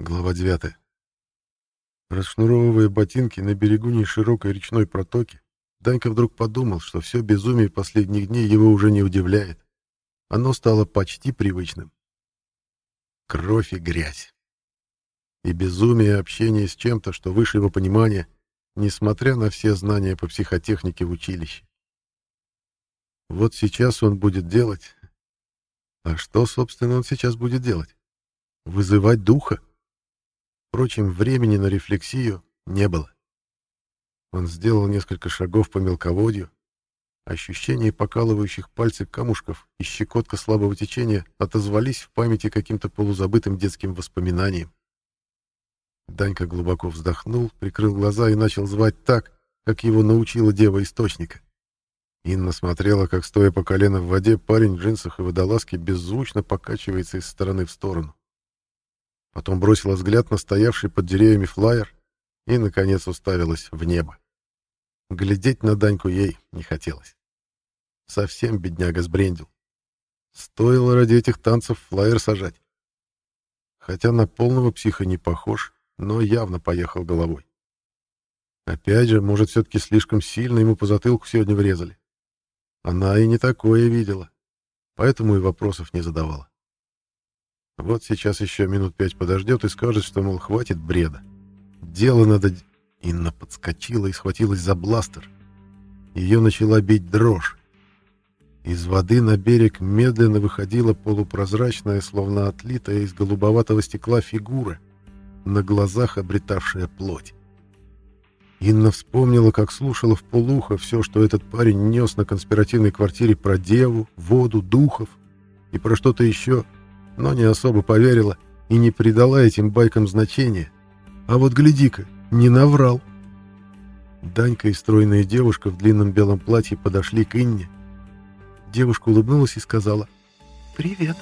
Глава 9. Расшнуровывая ботинки на берегу неширокой речной протоки, Данька вдруг подумал, что все безумие последних дней его уже не удивляет. Оно стало почти привычным. Кровь и грязь. И безумие общения с чем-то, что выше его понимания, несмотря на все знания по психотехнике в училище. Вот сейчас он будет делать... А что, собственно, он сейчас будет делать? Вызывать духа? Впрочем, времени на рефлексию не было. Он сделал несколько шагов по мелководью. Ощущение покалывающих пальцев камушков и щекотка слабого течения отозвались в памяти каким-то полузабытым детским воспоминанием. Данька глубоко вздохнул, прикрыл глаза и начал звать так, как его научила дева Источника. Инна смотрела, как, стоя по колено в воде, парень в джинсах и водолазке беззвучно покачивается из стороны в сторону. Потом бросила взгляд на стоявший под деревьями флайер и, наконец, уставилась в небо. Глядеть на Даньку ей не хотелось. Совсем бедняга сбрендил. Стоило ради этих танцев флайер сажать. Хотя на полного психа не похож, но явно поехал головой. Опять же, может, все-таки слишком сильно ему по затылку сегодня врезали. Она и не такое видела, поэтому и вопросов не задавала. Вот сейчас еще минут пять подождет и скажет, что, мол, хватит бреда. Дело надо... Инна подскочила и схватилась за бластер. Ее начала бить дрожь. Из воды на берег медленно выходила полупрозрачная, словно отлитая из голубоватого стекла фигура, на глазах обретавшая плоть. Инна вспомнила, как слушала в полухо все, что этот парень нес на конспиративной квартире про деву, воду, духов и про что-то еще — но не особо поверила и не придала этим байкам значения. А вот гляди-ка, не наврал. Данька и стройная девушка в длинном белом платье подошли к Инне. Девушка улыбнулась и сказала «Привет».